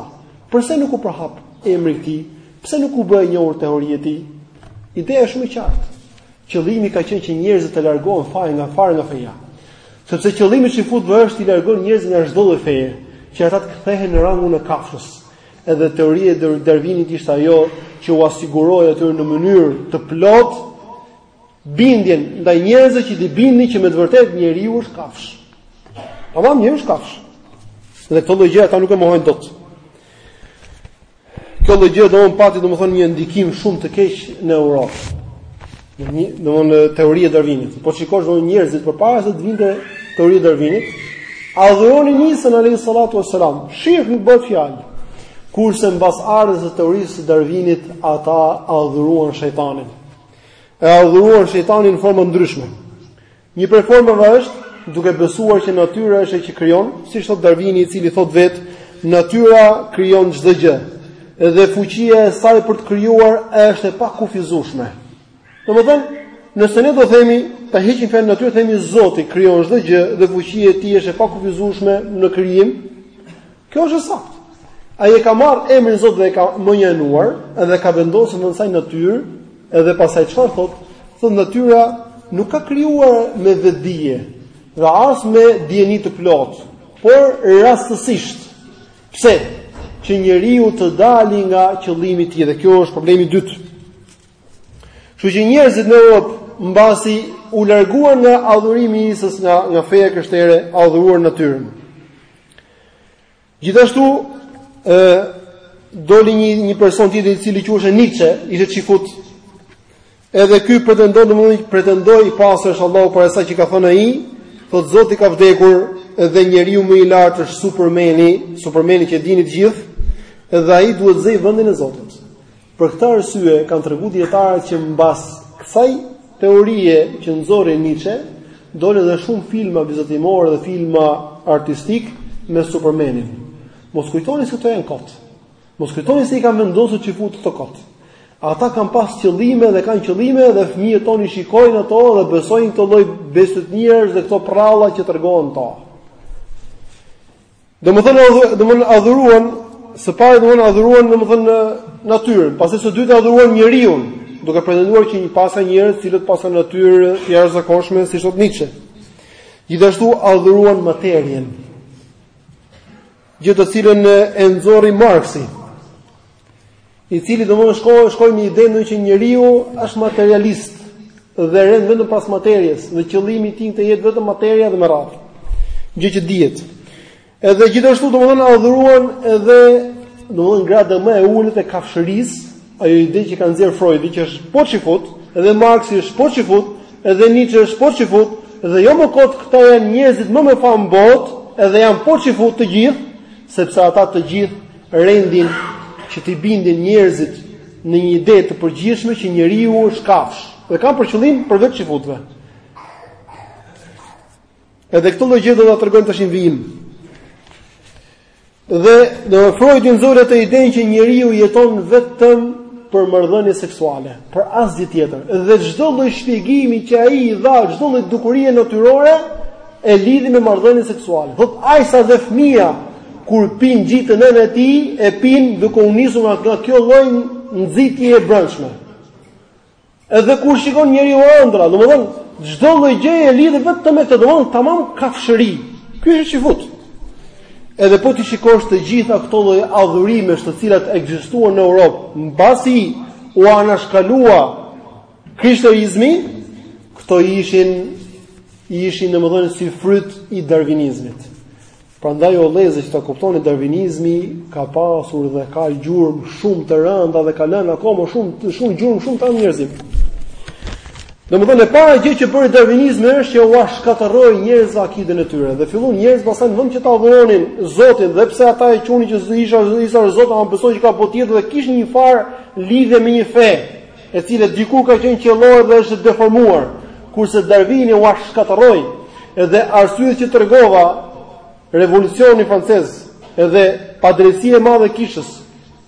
Përse nuk u përhap emri i tij? Pse nuk u bë e njohur teoria e tij? Ideja është shumë e qartë. Qëllimi ka qenë që njerëzit të largohen fare nga fare nga feja. Sepse qëllimi i çifutëve është t'i largojnë njerëzit nga çdo lloj feje, që ata të kthehen në rangun e kafshës. Edhe teoria e Darwinit ishte ajo që u siguroi atyre në mënyrë të plotë bindjen ndaj njerëzve që t'i bindin që me të vërtetë njeriu është kafshë. Tamam njeriu është kafshë. Dhe këtë lloj gjëje ata nuk e mohojnë dot. Kjo lloj gjë domethënë pati domethënë një ndikim shumë të keq në Europë. Domethënë teoria e Darwinit. Po shikosh domethënë njerëzit përpara se të vinte teoria e Darwinit, adhuronin Isën alayhi salatu wassalam. Shihni bëhet fjalë. Kurse mbas ardhjes së teorisë së Darwinit, ata adhuruan shejtanin. E adhuruan shejtanin në forma të ndryshme. Një prej formave është duke besuar që natyra është ajo që krijon, siç thot Darwini i cili thot vet, natyra krijon çdo gjë. Edhe fuqia e saj për të krijuar është e pakufizueshme. Domethënë, nëse ne do themi ta heqim fjalën natyrë, themi Zoti krijon çdo gjë dhe fuqia e tij është e pakufizueshme në krijim, Kjo është e saktë. Ai e ka marr emrin Zot dhe e ka mënjanuar dhe ka vendosur në saj natyrë, edhe pastaj çfarë thotë, thotë natyra nuk ka krijuar me vetëdije dhe as me dijeni të plotë, por rastësisht. Pse? Që njeriu të dali nga qëllimi i tij dhe kjo është problemi i dytë. Kështu që njerëzit në Europë mbasi u larguan nga adhurimi i Isës nga nga feja krishtere, adhuruan natyrën. Gjithashtu, ë doli një një person tjetër i cili quhej Nietzsche, ishte çifut. Edhe ky pretendon domethënë pretendoi i pastër është Allahu prej asaj që ka thënë ai, thot Zoti ka vdekur dhe njeriu më i lartë është Supermeni, Supermeni që e dini të gjithë, dhe ai duhet të zëjë vendin e Zotit. Për këtë arsye kanë treguar dijetarët që mbas kësaj teorie që nxorri Nietzsche, dolën edhe shumë filma vizatimorë dhe filma artistik me Supermanin. Mos kujtoni se këto janë kot. Mos kujtoni se i kanë vendosur çifutët këto kot. Ata kanë pas qëllime dhe kanë qëllime dhe fëmijët toni shikojnë ato dhe besojnë këto lloj bestytnirash dhe këto prralla që tregojnë ato. Domethënë domethënë adhuruan së pari domethënë adhuruan domethënë natyrën, pastaj së dyti adhuruan njeriun, duke pretenduar që një paska njerëz të cilët paskan natyrë të jashtëzakonshme siç thot Nietzsche. Gjithashtu adhuruan materien. Gjë të cilën e nxorri Marksi. i cili domethënë shkoi shkoi me idenë domethënë që njeriu është materialist dhe rend vetëm pas materies, në qëllimi i tij të jetë vetëm materia dhe me radhë. Gjë që dihet. Edhe gjithashtu domethënë adhuruan edhe domethënë gradën më e ulët e kafshërisë, ajo ide që ka nxjerr Freudi, që është po çifut, edhe Marxi është po çifut, edhe Nietzsche është po çifut, dhe jo më kot këta janë njerëzit më me famë në botë, edhe janë po çifut të gjithë, sepse ata të gjithë rendin që t'i bindin njerëzit në një ide të përgjithshme që njeriu është kafsh dhe kanë për qëllim përveç çifutëve. Edhe këto lloj gjëje do ta tregojmë tash në vijim. Dhe domthon Freudi nxori atë idenë që njeriu jeton vetëm për marrëdhënie seksuale, për asgjë tjetër. Dhe çdo lloj shpjegimi që ai i dha, çdo lloj dukurie natyrore, e lidhi me marrëdhënien seksuale. Thotë ai sa dhe fëmija kur pin gji te nëna e tij, e pin duke u nisur nga kjo, kjo lloj nxitje e brendshme. Edhe kur shikon njeriu andrra, domethënë çdo lloj gjëje e lidhi vetëm me të, domethënë tamam kafshëri. Ky është çifut. Edhe po t'i shikosh të gjitha këto lloj adhurimesh të cilat ekzistuan në Europë, mbasi u anashkalua Krishterizmi, këto ishin ishin domethënë si fryt i darvinizmit. Prandaj o vllezër që ta kuptoni darvinizmi ka pasur dhe ka gjurmë shumë të rënda dhe ka lënë akoma shumë shumë gjurmë shumë të randa n'njerzim. Domethënë e para gjë që bëri darvinizmi është që ua shkatërroi njerëzve akiden e tyre dhe fillun njerëz pastaj në vend që ta adhuronin Zotin dhe pse ata e qunin që Isa ishte Zot, ama besojnë që ka botë tjetër dhe kishin një farë lidhje me një fe. e cila dikur ka qenë qiellore dhe është deformuar, kurse Darwini ua shkatërroi edhe arsyet që tregova revolucioni francez, edhe padrejtësia e madhe e kishës,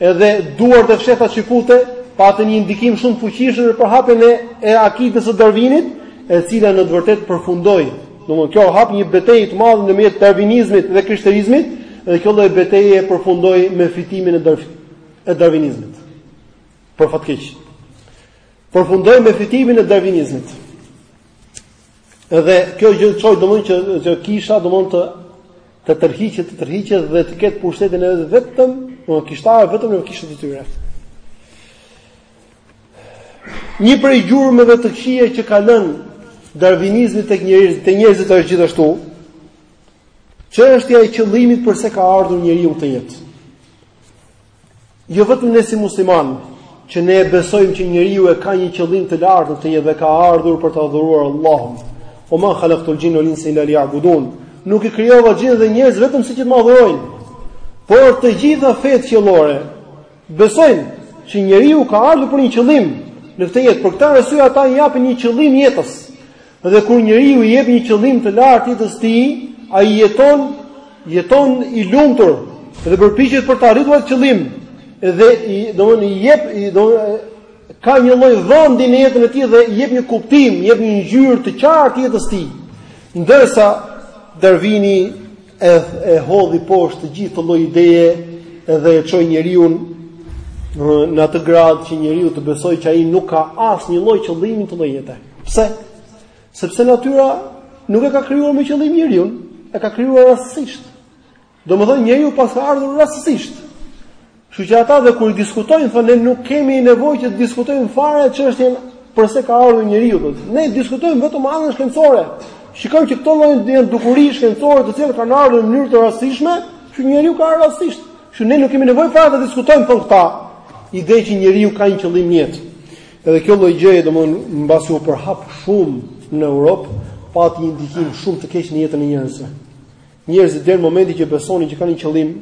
edhe duart e fshehta çifute patën një ndikim shumë të fuqishëm në përhapjen e, e akidës së Darwinit, e cila në të vërtetë përfundoi. Domthonë kjo hap një betejë të madhe ndërmjet darwinizmit dhe krishterizmit, dhe kjo lloj beteje përfundoi me fitimin e, darf, e darwinizmit. Për fat keq. Përfundoi me fitimin e darvinizmit. Edhe kjo gjë çoi domthon që, që kisha domthon të të tërhiqet, të tërhiqet dhe të ketë pushtetin e vet vetëm, domthon kishtar vetëm në kishën e tyre. Një prej gjurmëve të këqija që ka lënë darvinizmi tek njerëzit, te njerëzit është gjithashtu çështja e qëllimit përse ka ardhur njeriu në këtë jetë. Jo vetëm ne si musliman që ne e besojmë që njeriu e ka një qëllim të lartë në këtë jetë dhe ka ardhur për të adhuruar Allahun. Wa ma khalaqtul jinna wal insa illa liya'budun. Nuk i krijova xhinët dhe njerëzit vetëm se që të më adhurojnë. Por të gjitha fetë qiellore besojnë që njeriu ka ardhur për një qëllim në këtë jetë. Për këtë arsye ata i japin një qëllim jetës. Dhe kur njeriu i jep një qëllim të lartë jetës tij, ai jeton jeton i lumtur dhe përpiqet për të arritur atë qëllim dhe domthon i jep i, ka një lloj vendi në jetën e tij dhe i jep një kuptim, i jep një ngjyrë të qartë jetës tij. Ndërsa Darwini e e hodhi poshtë të gjithë këtë lloj ideje dhe e çoi njeriun në atë gradë që njeriu të besojë që ai nuk ka asnjë lloj qëllimi të jetës. Pse? Sepse natyra nuk e ka krijuar me qëllim njeriun, e ka krijuar rastësisht. Domethënë njeriu paska ardhur rastësisht. Kështu që ata dhe kur i diskutojnë thonë ne nuk kemi nevojë që të diskutojmë fare çështjen përse ka ardhur njeriu. Ne diskutojmë vetëm anën shkencore. Shikojmë që këto lloje janë dukuri shkencore të cilat kanë ardhur në mënyrë të rastishme, që njeriu ka ardhur rastisht. Kështu ne nuk kemi nevojë fare të diskutojmë për këtë ide që njeriu ka një qëllim në jetë. Edhe kjo lloj gjëje domthon mbasi u përhap shumë në Europë, pati një ndikim shumë të keq në jetën e njerëzve. Njerëzit deri në momentin që besonin që kanë një qëllim,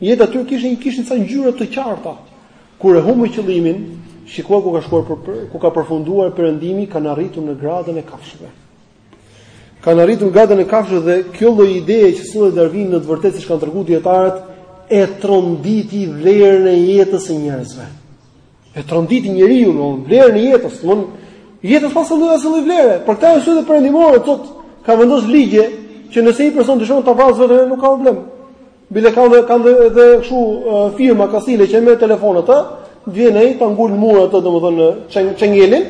Jeta e tyre kishte një kishte disa ngjyra të qarta. Kur e humbën qëllimin, shikoni ku ka shkuar për, për ku ka përfunduar perëndimi, kanë arritur në gradën e kafshëve. Kanë arritur në gradën e kafshëve dhe kjo lloj ideje që solli Darwin në të vërtetë siç kanë treguar dijetarët e tronditi vlerën e jetës së njerëzve. E tronditi njeriun në vlerën e jetës, domthon jeta s'paska asnjë lloj vlere. Për këtë arsye dhe perëndimorët thotë ka vendos ligje që nëse një person dëshon ta vrasë veten nuk ka problem. Bile ka dhe, ka dhe, dhe kështu, firma kësi lloj që e merr në telefon ato, vjen ai ta ngul në mur atë domethënë çengelin,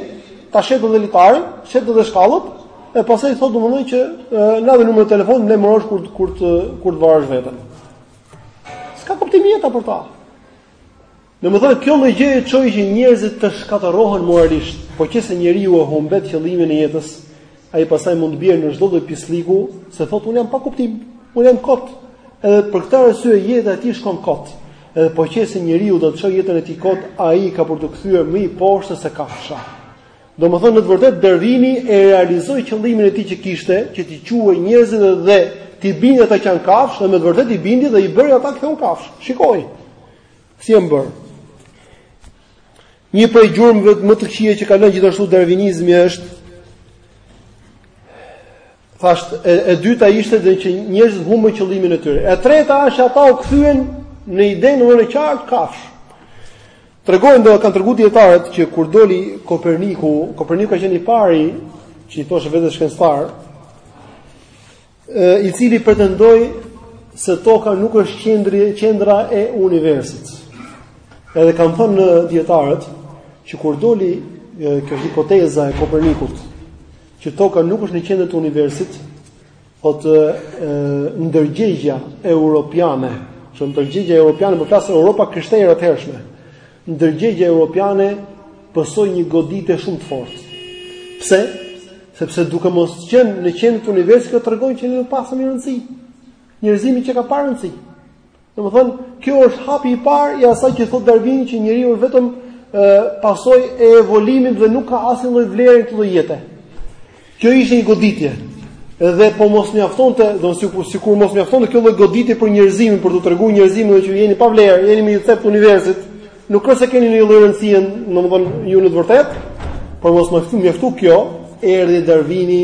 ta shet edhe litarin, shet edhe shkallët, e pastaj thotë domethënë që na dhe numrin e telefonit na marrësh kur kur të kur të varësh veten. S'ka kuptim jeta për ta. Domethënë kjo lloj gjëje çoi që njerëzit të shkatërrohen moralisht, po qe se njeriu e humbet qëllimin e jetës, ai pastaj mund të bjerë në çdo lloj pisllëku, se thotë unë jam pa kuptim, unë jam kot. Edhe për këtë arsye jeta e tij shkon kot. Edhe po qe se njeriu do të çojë jetën e tij kot, ai ka për t'u kthyer më i poshtër se kafsha. Domethënë në të vërtetë Darvini e realizoi qëllimin e tij që kishte, që t'i quajë njerëzit dhe t'i bindë ata që janë kafshë, dhe me të vërtetë i bindi dhe i bëri ata domethënë kafshë. Shikoji si janë bërë. Një prej gjurmëve më të këqija që ka lënë gjithashtu darvinizmi është thashë, e dyta ishte dhe që njerëzit humbën qëllimin e tyre. E treta është që ata u kthyen në idenë më të qartë kafsh. Tregojnë do kanë treguar dijetarët që kur doli Koperniku, Koperniku ka qenë i pari që i thoshte vetes shkencëtar. i cili pretendoi se toka nuk është qendri qendra e universit. Edhe kanë thënë dijetarët që kur doli kjo hipoteza e Kopernikut që toka nuk është në qendër të universit, thotë ndërgjegjja europiane, që ndërgjegjja europiane po flas Europa e krishterë të hershme. Ndërgjegja europiane pësoi një goditje shumë të fortë. Pse? Sepse duke mos qenë në qendër të universit kjo tregon që nuk paska më rëndësi. Njerëzimi që ka pa rëndësi. Domethënë, kjo është hapi i parë i asaj që thotë Darwini që njeriu është vetëm pasojë e evoluimit dhe nuk ka asnjë lloj vlere të lloj jete. Kjo ishte një goditje. Dhe po mos mjaftonte, do të sikur sikur mos mjaftonte kjo lloj goditje për njerëzimin, për të treguar njerëzimit që jeni pa vlerë, jeni në një cep të universit, nuk është se keni një lloj rëndësie, domethënë ju në të vërtetë, por mos mjaftu mjaftu kjo, erdhi Darvini,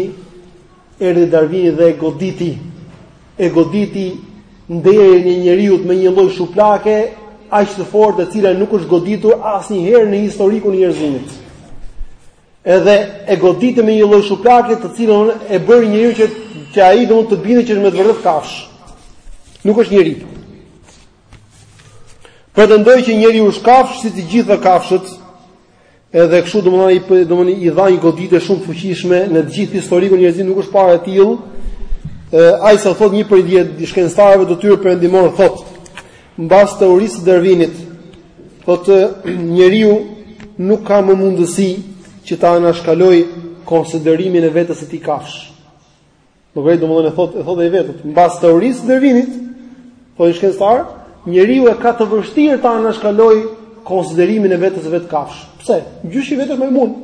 erdhi Darvini dhe e goditi. E goditi nderin e njeriut me një lloj shuplake aq të fortë e cila nuk është goditur asnjëherë në historikun e njerëzimit. Edhe e goditi me një lloj shuplake të cilën e bëri njeriu që që ai dot mund të bindet që është me të vërtetë kafsh. Nuk është njeri. Pretendoi që njeriu është kafsh si të gjitha kafshët, edhe kështu domethënë domethënë i dha një goditje shumë të fuqishme në të gjithë historikun e njerëzimit nuk është parë e tillë. Aq sa thot një prej diet shkencëtarëve të tyre perëndimor thot Mbas teorisë së Darwinit, thotë njeriu nuk ka më mundësi që ta anashkalojë konsiderimin e vetes së tij kafsh. Në vërtetë domethënë e thotë, e thotë ai vetë, mbas teorisë së Darwinit, thonë shkencëtarët, njeriu e ka të vështirë ta anashkalojë konsiderimin e vetes së vet kafsh. Pse? Gjyshi i vet është majmun.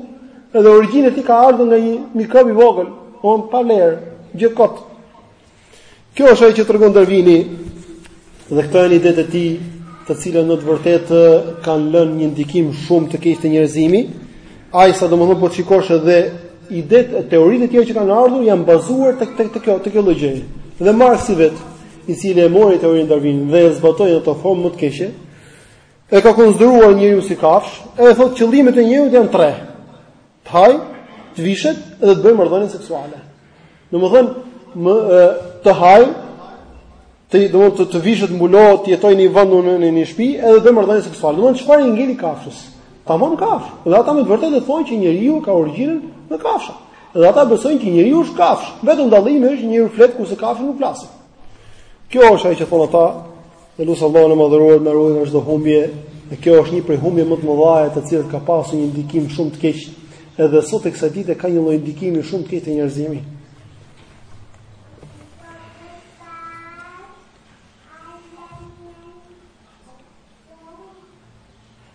Edhe origjina e tij ka ardhur nga një mikrob i vogël, domethënë pa vlerë, gjë kot. Kjo është ajo që tregon Darwini dhe këto janë idetë e tij, të cilat në të vërtetë kanë lënë një ndikim shumë të keq te njerëzimi. Aq sa domethënë po të shikosh edhe idetë e teoritë e tjera që kanë ardhur janë bazuar tek tek kjo tek kjo logjikë. Dhe Marksi vet, i cili e mori teorinë e Darwinit dhe e zbatoi në atë formë më të keqe, e ka konsideruar njeriu si kafsh, e thotë qëllimet e njeriut janë tre. Të hajë, të vishet dhe të bëjë marrëdhënie seksuale. Domethënë, më të hajë, të domethënë të të vishet mbulohet të jetojë në një vend në në një shtëpi edhe të bëjë marrëdhënie seksuale. Domethënë çfarë i ngeli kafshës? Tamam kafsh. Dhe ata me të vërtetë e thonë që njeriu ka origjinën nga kafsha. Dhe ata besojnë që njeriu është kafsh. Vetëm dallimi është njeriu flet kurse kafshët nuk flasin. Kjo është ajo që thonë ata Dhe lus Allahun e madhëruar na ruajë nga çdo humbje, dhe kjo është një prej humbjeve më të mëdhaja të cilat ka pasur një ndikim shumë të keq, edhe sot e kësaj dite ka një lloj ndikimi shumë të keq te njerëzimi.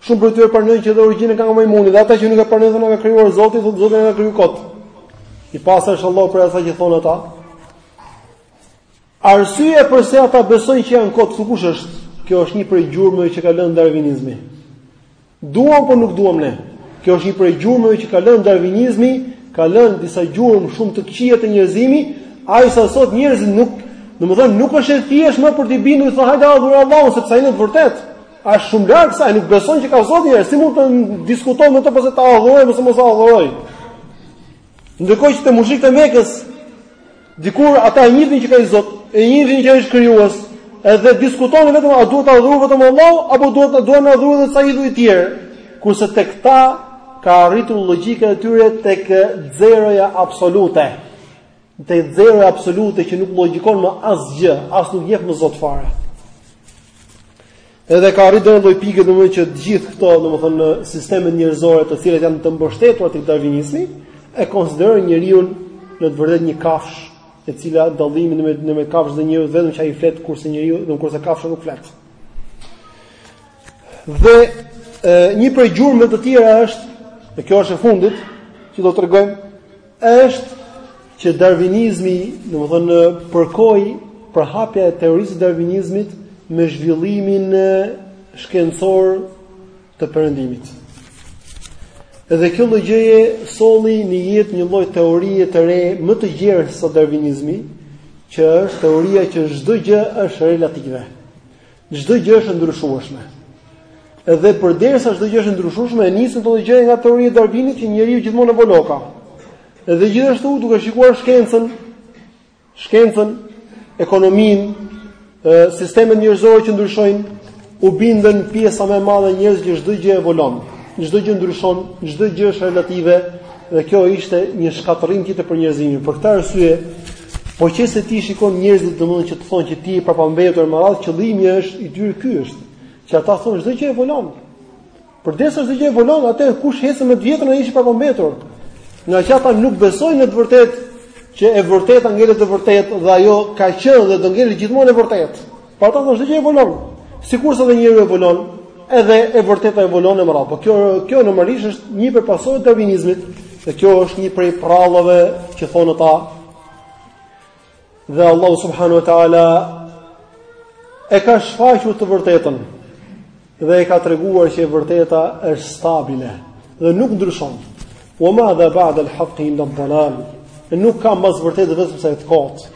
Shumë prej tyre pranojnë që dhe origjinën e ka nga majmuni dhe ata që nuk e pranojnë thonë na ka krijuar Zoti, thonë Zoti na ka kriju kot. I pastër është Allahu prej asaj që thonë ata. Arsyeja përse ata besojnë që janë kot, kush është? Kjo është një prej gjurmëve që ka lënë darvinizmi. Duam apo nuk duam ne? Kjo është një prej gjurmëve që ka lënë darvinizmi, ka lënë disa gjurmë shumë të këqija te njerëzimi, aq sa sot njerëzit nuk, domethënë nuk është e thjeshtë më për t'i bindur se hajde adhurojmë Allahun sepse ai në të vërtetë Është shumë larg kësaj, nuk beson që ka Zot njëherë, si mund të diskutojmë me të pse ta adhurojmë ose mos ta adhurojmë. Ndërkohë që te mushrikët e Mekës dikur ata e njihnin që ka një Zot, e njihnin që është krijues, edhe diskutonin vetëm a duhet ta adhurojmë vetëm Allahu apo duhet të adhurojmë edhe ca idhuj të tjerë. Kurse te këta ka arritur logjika e tyre tek zeroja absolute. Te zero absolute që nuk logjikon më asgjë, as nuk njeh më Zot fare. Edhe ka arritur deri në atë lloj pike domethënë që të gjithë këto domethënë sistemet njerëzore të cilat janë të mbështetura tek darvinizmi e konsiderojnë njeriun në të vërtetë një kafshë e cila dallimi në në mes kafshës dhe njeriu vetëm që ai flet kurse njeriu domethënë kurse kafsha nuk flet. Dhe e, një prej gjurmëve të tjera është, dhe kjo është e fundit që do të tregojmë është që darvinizmi, domethënë përkoi përhapja e teorisë së darvinizmit me zhvillimin shkencor të perëndimit. Edhe kjo lloj gjëje solli në jetë një lloj teorie të re më të gjerë sesa darvinizmi, që është teoria që çdo gjë është relative. Çdo gjë është e ndryshueshme. Edhe përderisa çdo gjë është e ndryshueshme, e nisën këtë gjë nga teoria e Darwinit që njeriu gjithmonë evoloka. Edhe gjithashtu duke shikuar shkencën, shkencën, ekonominë, sistemet njerëzore që ndryshojnë, u bindën pjesa më e madhe e njerëzve që çdo gjë evolon, çdo gjë ndryshon, çdo gjë është relative dhe kjo ishte një shkatërrim tjetër për njerëzimin. Për këtë arsye, Po qe se ti shikon njerëzit domethënë që të thonë që ti je i prapambetur e me radhë, qëllimi është i tyre ky është. Që ata thonë çdo gjë evolon. Përderisa çdo gjë evolon, atëherë kush ecën me të vjetrën ai është i prapambetur. Ngaqë ata nuk besojnë në të vërtetë që e vërteta ngelet e vërtetë dhe ajo ka qenë dhe do ngelet gjithmonë e vërtetë. Por ata thonë çdo gjë evolon. Sikurse edhe njeriu evolon, edhe e vërteta evolon e me radhë. Po kjo kjo normalisht është një prej pasojave të darvinizmit, dhe kjo është një prej prallave që thonë ata. Dhe Allahu subhanahu wa taala e ka shfaqur të vërtetën. Dhe e ka treguar që e vërteta është stabile dhe nuk ndryshon. Wa ma dha ba'da al-haqqi illa ad-dalal. Nuk ka mbas vërtetë vetëm se të kot.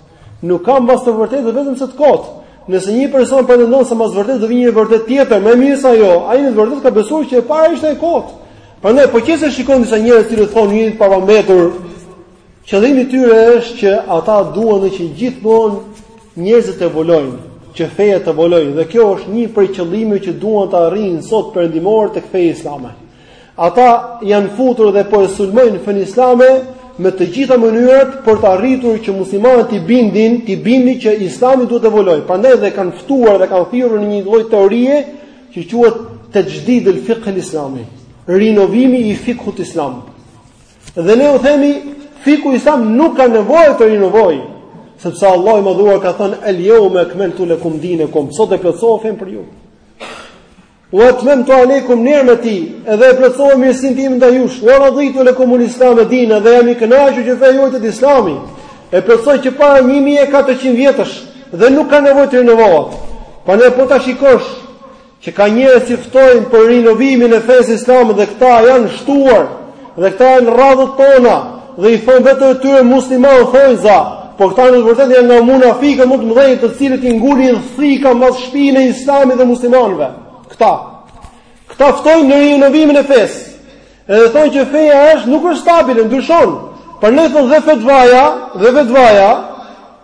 Nuk ka mbas të vërtetë vetëm se të kot. Nëse një person pretendon se mbas vërtetë do vijë një vërtet tjetër, më mirë se ajo, ai në të vërtet ka besuar që e para ishte e kot. Prandaj po qëse shikon disa njerëz që thonë një ditë para mbetur Qëllimi i tyre është që ata duan që gjithmonë njerëzit të evolojnë, që feja të evolojë dhe kjo është një prej qëllimeve që duan të arrijnë sot perëndimorët tek feja islame. Ata janë futur dhe po e sulmojnë fenë islame me të gjitha mënyrat për të arritur që muslimanët t'i bindin, t'i bindin që Islami duhet të evolojë. Prandaj dhe kanë ftuar dhe kanë thirrur në një lloj teorie që quhet tajdid al-fiqh al-islami, rinovimi i fikhut islam. Dhe ne u themi, fikhu islam nuk ka nevojë të rinovojë, sepse Allahu i Madhëruar ka thënë el yawma akmaltu lakum dinakum, sot e plotësova fenë për ju. Wa atmamtu alaykum ni'mati, edhe e plotësova mirësinë time ndaj jush. Wa raditu lakum al-islam dinan, dhe jam i kënaqur që feja juaj të jetë Islami. E plotësoi që para 1400 vjetësh dhe nuk ka nevojë të rinovohet. Prandaj po ta shikosh që ka njerëz që ftojnë për rinovimin e fesë islame dhe këta janë shtuar dhe këta janë radhët tona dhe i thonë vetes tyre musliman në thonjza por këta në të vërtetë janë nga munafikët më të mëdhenj të cilët i ngulin thika mbas shpine islamit dhe muslimanëve këta këta ftojnë në rinovimin e fesë Edhe thonë që feja është nuk është stabile, ndryshon. Prandaj thonë dhe fetvaja, dhe fetvaja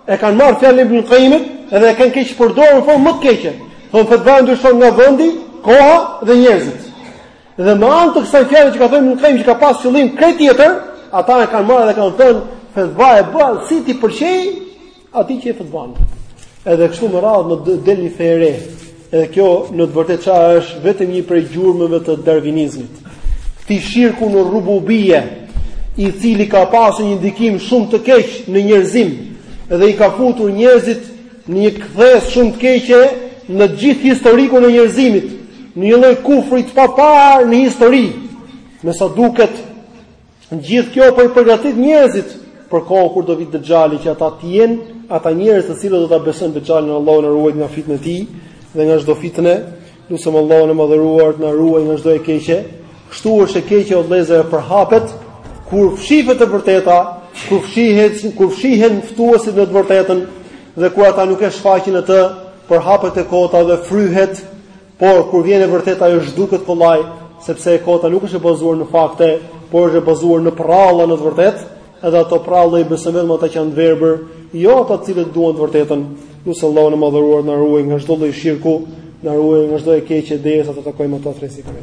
e kanë marrë fjalën e Ibn Qayyimit dhe e kanë keqpërdorur në formën më të keqe. Thonë fetvaja ndryshon nga vendi, koha dhe njerëzit. Dhe me anë të kësaj fjale që ka thënë Ibn Qayyim që ka pas qëllim krejt tjetër, ata e kanë marrë dhe kanë thënë fetvaja bëhet si t'i pëlqejë, Atij që jep fetvanë. Edhe kështu me radhë na del një fe e re. Edhe kjo në të vërtetë ça është vetëm një prej gjurmëve të darvinizmit. Këtij shirku në rububie, i cili ka pasur një ndikim shumë të keq në njerëzim dhe i ka futur njerëzit në një kthesë shumë të keqe në gjithë historikun e njerëzimit, në një lloj kufri të paparë në histori. Me sa duket, Gjithë kjo po i përgatit njerëzit për kohën kur do vijë Dexhali që ata të jenë ata njerëz të cilët do ta besojnë Dexhalin Allahu na ruajt nga fitne e tij dhe nga çdo fitne. Lutem Allahun e madhëruar të na ruaj nga çdo e keqe. Kështu është e keqja o vëllezër përhapet kur fshihet e vërteta, kur fshihet, kur fshihen ftuesit në të vërtetën dhe kur ata nuk e shfaqin atë, përhapet e kota dhe fryhet Por kur vjen e vërteta ajo zhduket kollaj, sepse e kota nuk është e bazuar në fakte, por është e bazuar në prralla në të vërtetë, edhe ato prralla i besojnë vetëm ata që janë të verbër, jo ata të cilët duan të vërtetën. Lusim Allahun e madhëruar të na ruajë nga çdo lloj shirku, të na ruajë nga çdo e keqe derisa ta takojmë ato të rrezikshme.